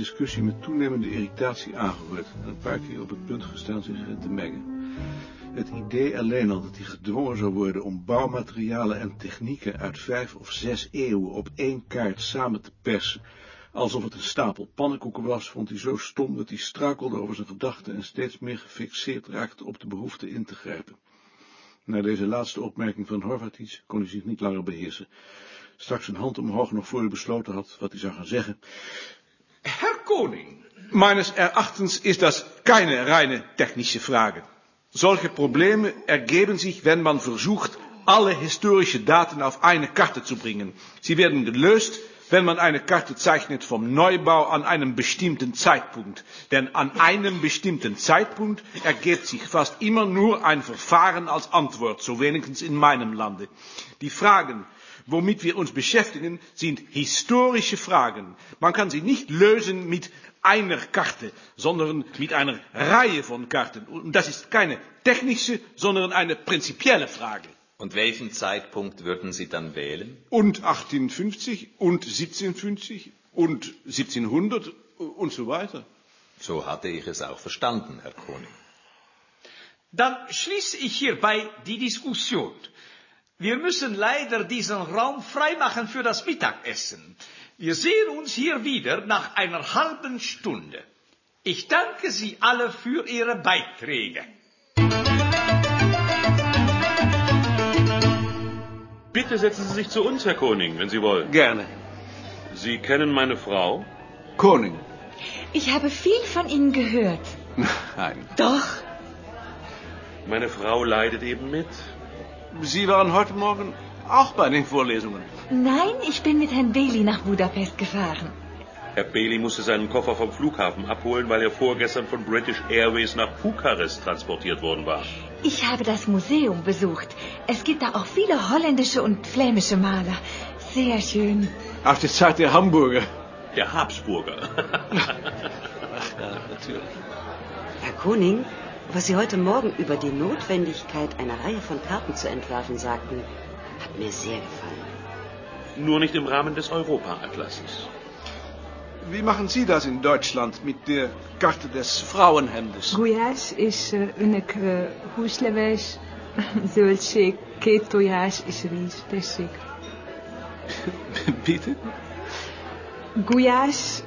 discussie met toenemende irritatie aangehoord en een paar keer op het punt gestaan zich te mengen. Het idee alleen al dat hij gedwongen zou worden om bouwmaterialen en technieken uit vijf of zes eeuwen op één kaart samen te persen, alsof het een stapel pannenkoeken was, vond hij zo stom dat hij struikelde over zijn gedachten en steeds meer gefixeerd raakte op de behoefte in te grijpen. Na deze laatste opmerking van Horvatic kon hij zich niet langer beheersen. Stak zijn hand omhoog nog voor hij besloten had wat hij zou gaan zeggen. Herr meines Erachtens ist das keine reine technische Frage. Solche Probleme ergeben sich, wenn man versucht, alle historische Daten auf eine Karte zu bringen. Sie werden gelöst, wenn man eine Karte zeichnet vom Neubau an einem bestimmten Zeitpunkt. Denn an einem bestimmten Zeitpunkt ergibt sich fast immer nur ein Verfahren als Antwort, so wenigstens in meinem Lande. Die Fragen, womit wir uns beschäftigen, sind historische Fragen. Man kann sie nicht lösen mit einer Karte, sondern mit einer Reihe von Karten. Und das ist keine technische, sondern eine prinzipielle Frage. Und welchen Zeitpunkt würden Sie dann wählen? Und 1850 und 1750 und 1700 und so weiter. So hatte ich es auch verstanden, Herr Koning. Dann schließe ich hierbei die Diskussion. Wir müssen leider diesen Raum freimachen für das Mittagessen. Wir sehen uns hier wieder nach einer halben Stunde. Ich danke Sie alle für Ihre Beiträge. Bitte setzen Sie sich zu uns, Herr Koning, wenn Sie wollen. Gerne. Sie kennen meine Frau? Koning. Ich habe viel von Ihnen gehört. Nein. Doch. Meine Frau leidet eben mit. Sie waren heute Morgen auch bei den Vorlesungen. Nein, ich bin mit Herrn Bailey nach Budapest gefahren. Herr Bailey musste seinen Koffer vom Flughafen abholen, weil er vorgestern von British Airways nach Bukarest transportiert worden war. Ich habe das Museum besucht. Es gibt da auch viele holländische und flämische Maler. Sehr schön. Aus der Zeit der Hamburger. Der Habsburger. Ja, natürlich. Herr Koning, was Sie heute Morgen über die Notwendigkeit einer Reihe von Karten zu entwerfen sagten, hat mir sehr gefallen. Nur nicht im Rahmen des Europa-Atlases. Wie machen Sie das in Deutschland mit der Karte des Frauenhemdes? Gulyás és ö, önök húsleves, zöldség, két tojás és rizs. Tessék. Bitte? Gulyás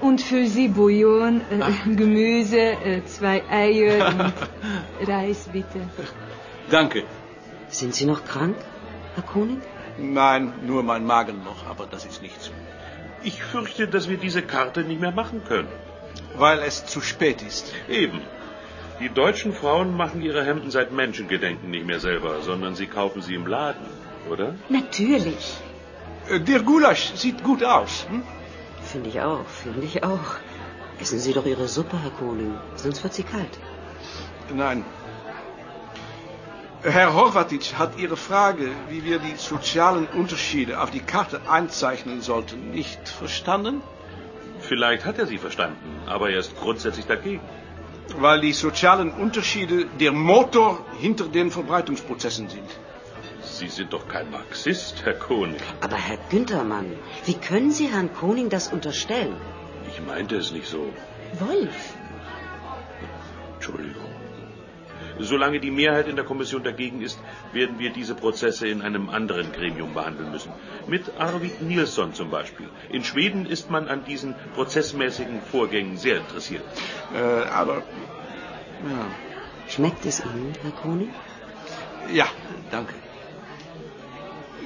und für Sie Bouillon, äh, Gemüse, äh, zwei Eier und Reis, bitte. Danke. Sind Sie noch krank, Herr Koning? Nein, nur mein Magen noch, aber das ist nichts. Ich fürchte, dass wir diese Karte nicht mehr machen können. Weil es zu spät ist. Eben. Die deutschen Frauen machen ihre Hemden seit Menschengedenken nicht mehr selber, sondern sie kaufen sie im Laden, oder? Natürlich. Äh, Der Gulasch sieht gut aus. Hm? Finde ich auch, finde ich auch. Essen Sie doch Ihre Suppe, Herr Koning, sonst wird sie kalt. Nein. Herr Horvatic hat Ihre Frage, wie wir die sozialen Unterschiede auf die Karte einzeichnen sollten, nicht verstanden? Vielleicht hat er sie verstanden, aber er ist grundsätzlich dagegen. Weil die sozialen Unterschiede der Motor hinter den Verbreitungsprozessen sind. Sie sind doch kein Marxist, Herr Koning. Aber Herr Günthermann, wie können Sie Herrn Koning das unterstellen? Ich meinte es nicht so. Wolf, Entschuldigung. Solange die Mehrheit in der Kommission dagegen ist, werden wir diese Prozesse in einem anderen Gremium behandeln müssen. Mit Arvid Nilsson zum Beispiel. In Schweden ist man an diesen prozessmäßigen Vorgängen sehr interessiert. Äh, aber. Ja. schmeckt es Ihnen, Herr Koning? ja, danke.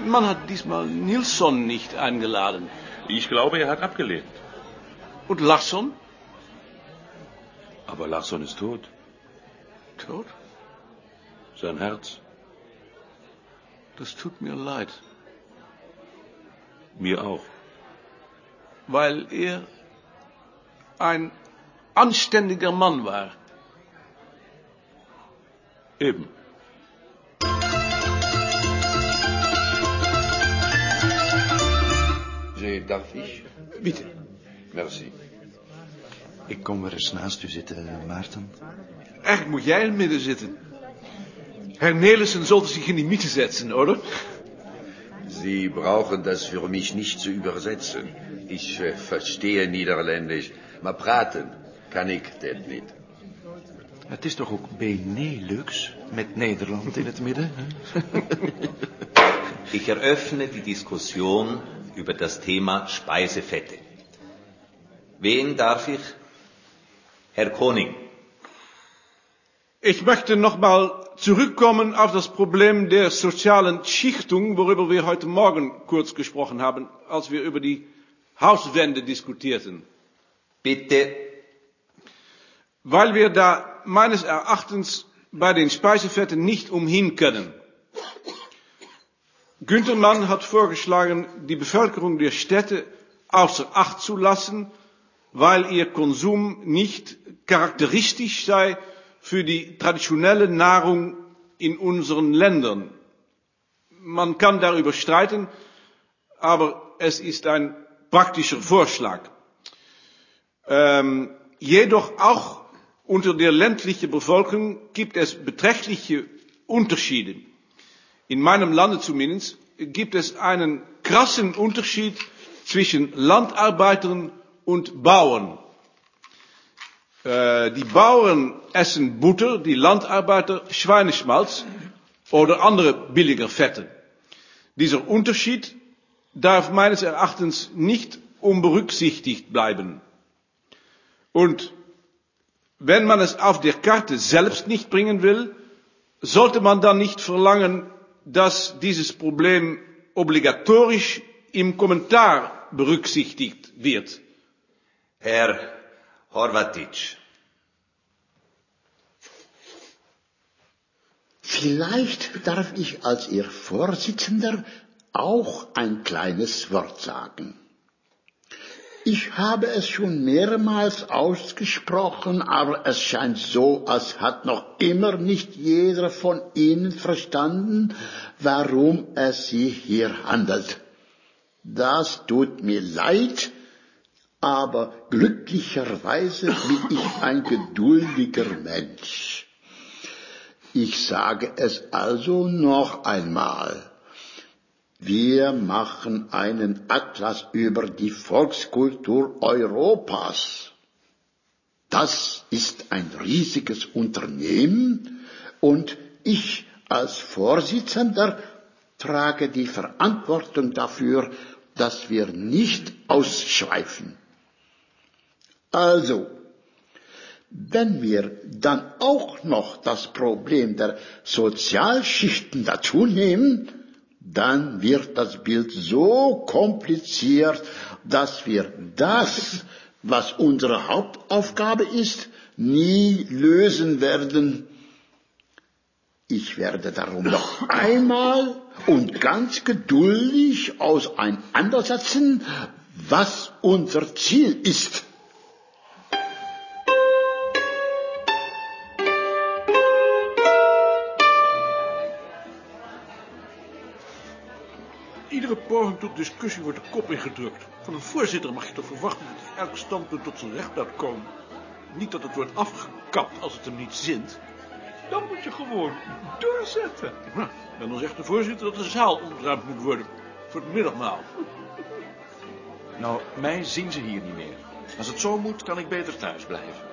Man hat diesmal Nilsson nicht eingeladen. Ich glaube, er hat abgelehnt. Und Larsson? Aber Larsson ist tot. Tot? Sein Herz. Das tut mir leid. Mir auch. Weil er ein anständiger Mann war. Eben. Zee, darf ich? Bitte. Merci. Ik kom weer eens naast u zitten, Maarten. Eigenlijk moet jij in het midden zitten. Herr Nelissen sollte zich in die mythe setzen, oder? Sie brauchen das für mich nicht zu übersetzen. Ich äh, verstehe Niederländisch, maar praten kan ik dat niet. Het is toch ook Benelux met Nederland in het midden? Ich eröffne die Diskussion über das Thema Speisefette. Wen darf ich? Herr Koning. Ich möchte nochmal zurückkommen auf das Problem der sozialen Schichtung, worüber wir heute Morgen kurz gesprochen haben, als wir über die Hauswände diskutierten. Bitte, Weil wir da meines Erachtens bei den Speisefetten nicht umhin können. Günther Mann hat vorgeschlagen, die Bevölkerung der Städte außer Acht zu lassen, weil ihr Konsum nicht charakteristisch sei für die traditionelle Nahrung in unseren Ländern. Man kann darüber streiten, aber es ist ein praktischer Vorschlag. Ähm, jedoch auch unter der ländlichen Bevölkerung gibt es beträchtliche Unterschiede. In meinem Lande zumindest gibt es einen krassen Unterschied zwischen Landarbeitern und Bauern. Äh, die Bauern essen Butter, die Landarbeiter Schweineschmalz oder andere billiger Fette. Dieser Unterschied darf meines Erachtens nicht unberücksichtigt bleiben. Und wenn man es auf der Karte selbst nicht bringen will, sollte man dann nicht verlangen, dass dieses Problem obligatorisch im Kommentar berücksichtigt wird. Herr Horvatic. Vielleicht darf ich als Ihr Vorsitzender auch ein kleines Wort sagen. Ich habe es schon mehrmals ausgesprochen, aber es scheint so, als hat noch immer nicht jeder von Ihnen verstanden, warum es sich hier handelt. Das tut mir leid, aber glücklicherweise bin ich ein geduldiger Mensch. Ich sage es also noch einmal. Wir machen einen Atlas über die Volkskultur Europas. Das ist ein riesiges Unternehmen und ich als Vorsitzender trage die Verantwortung dafür, dass wir nicht ausschweifen. Also, wenn wir dann auch noch das Problem der Sozialschichten dazu nehmen, dann wird das Bild so kompliziert, dass wir das, was unsere Hauptaufgabe ist, nie lösen werden. Ich werde darum noch einmal und ganz geduldig auseinandersetzen, was unser Ziel ist. Iedere poging tot discussie wordt de kop ingedrukt. Van een voorzitter mag je toch verwachten dat hij elk standpunt tot zijn recht laat komen. Niet dat het wordt afgekapt als het hem niet zint. Dan moet je gewoon doorzetten. Ja, en dan zegt de voorzitter dat de zaal ontruimd moet worden. Voor het middagmaal. Nou, mij zien ze hier niet meer. Als het zo moet, kan ik beter thuis blijven.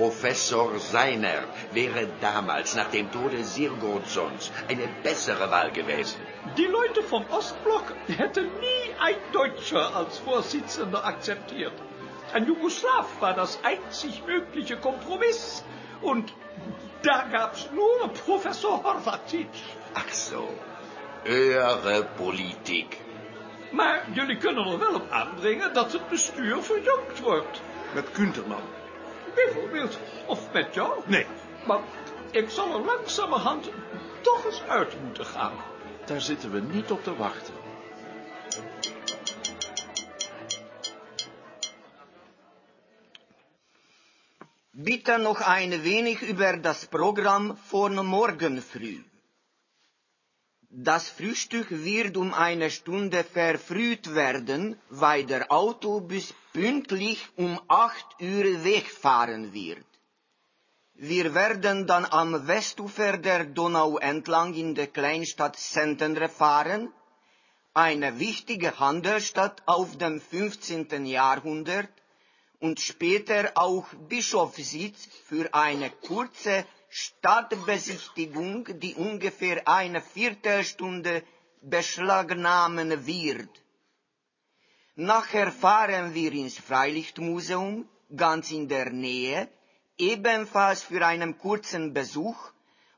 Professor Seiner wäre damals nach dem Tode Sirgotsons eine bessere Wahl gewesen. Die Leute vom Ostblock hätten nie ein Deutscher als Vorsitzender akzeptiert. Ein Jugoslaw war das einzig mögliche Kompromiss. Und da gab's nur Professor Horvatic. Ach so, höhere Politik. Maar jullie kunnen er wel op aandringen dat het bestuur verjongd wordt. Met Kunterman. Bijvoorbeeld. Of met jou. Nee. Maar ik zal er langzamerhand toch eens uit moeten gaan. Daar zitten we niet op te wachten. Bitte noch ein wenig über das Programm von morgen früh. Das Frühstück wird um eine Stunde verfrüht werden, weil der Autobus pünktlich um 8 Uhr wegfahren wird. Wir werden dann am Westufer der Donau entlang in der Kleinstadt Szentendre fahren. eine wichtige Handelsstadt auf dem 15. Jahrhundert und später auch Bischofssitz für eine kurze Stadtbesichtigung, die ungefähr eine Viertelstunde beschlagnahmen wird. Nachher fahren wir ins Freilichtmuseum, ganz in der Nähe, ebenfalls für einen kurzen Besuch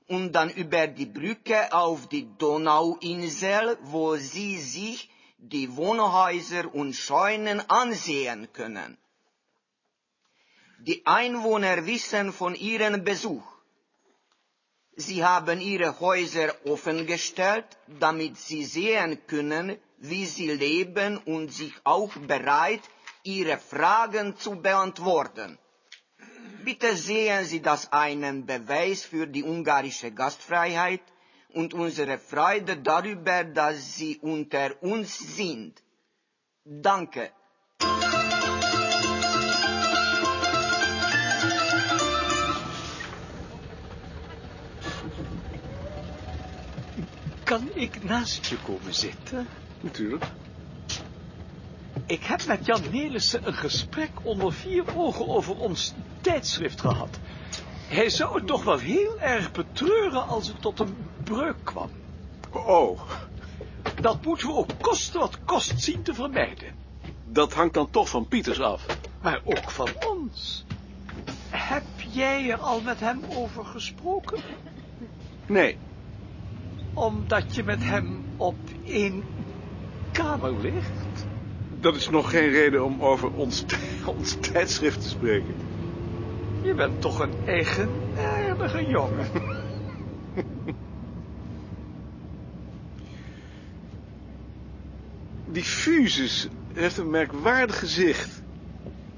und dann über die Brücke auf die Donauinsel, wo Sie sich die Wohnhäuser und Scheunen ansehen können. Die Einwohner wissen von Ihrem Besuch. Sie haben ihre Häuser offengestellt, damit sie sehen können, wie sie leben und sich auch bereit, ihre Fragen zu beantworten. Bitte sehen Sie das einen Beweis für die ungarische Gastfreiheit und unsere Freude darüber, dass Sie unter uns sind. Danke. Kan ik naast je komen zitten? Natuurlijk. Ik heb met Jan Nelissen een gesprek onder vier ogen over ons tijdschrift gehad. Hij zou het toch wel heel erg betreuren als het tot een breuk kwam. Oh, Dat moeten we ook kosten wat kost zien te vermijden. dat hangt dan toch van Pieters af. Maar ook van ons. Heb jij er al met hem over gesproken? Nee, Omdat je met hem op één kamer ligt? dat is nog geen reden om over ons, ons tijdschrift te spreken. Je bent toch een eigenaardige jongen. Die fuses heeft een merkwaardig gezicht.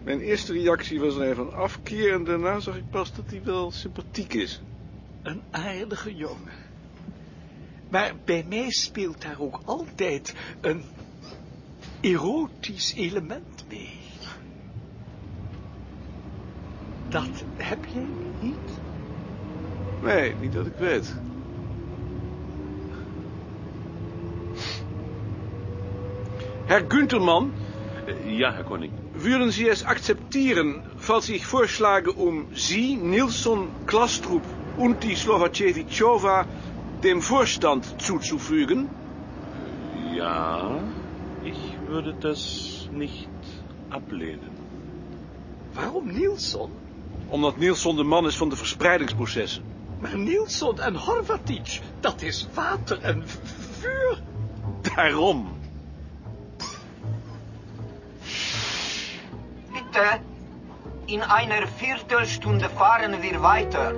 Mijn eerste reactie was een van afkeer en daarna zag ik pas dat hij wel sympathiek is. Een aardige jongen. Maar bij mij speelt daar ook altijd een erotisch element mee. Dat heb jij niet? Nee, niet dat ik weet. Herr Güntermann, Ja, Herr Koning. würden Sie es akzeptieren, falls ich vorschlage, um Sie, Nilsson, Klastrup und die Slovacevichova dem Vorstand zuzufügen? Ja, ich würde das nicht ablehnen. Waarom Nielson? Omdat Nilsson de man is van de verspreidingsprocessen. Maar Nielson en Horvatic, dat is water en vuur. Daarom. Bitte, in einer Viertelstunde fahren wir weiter.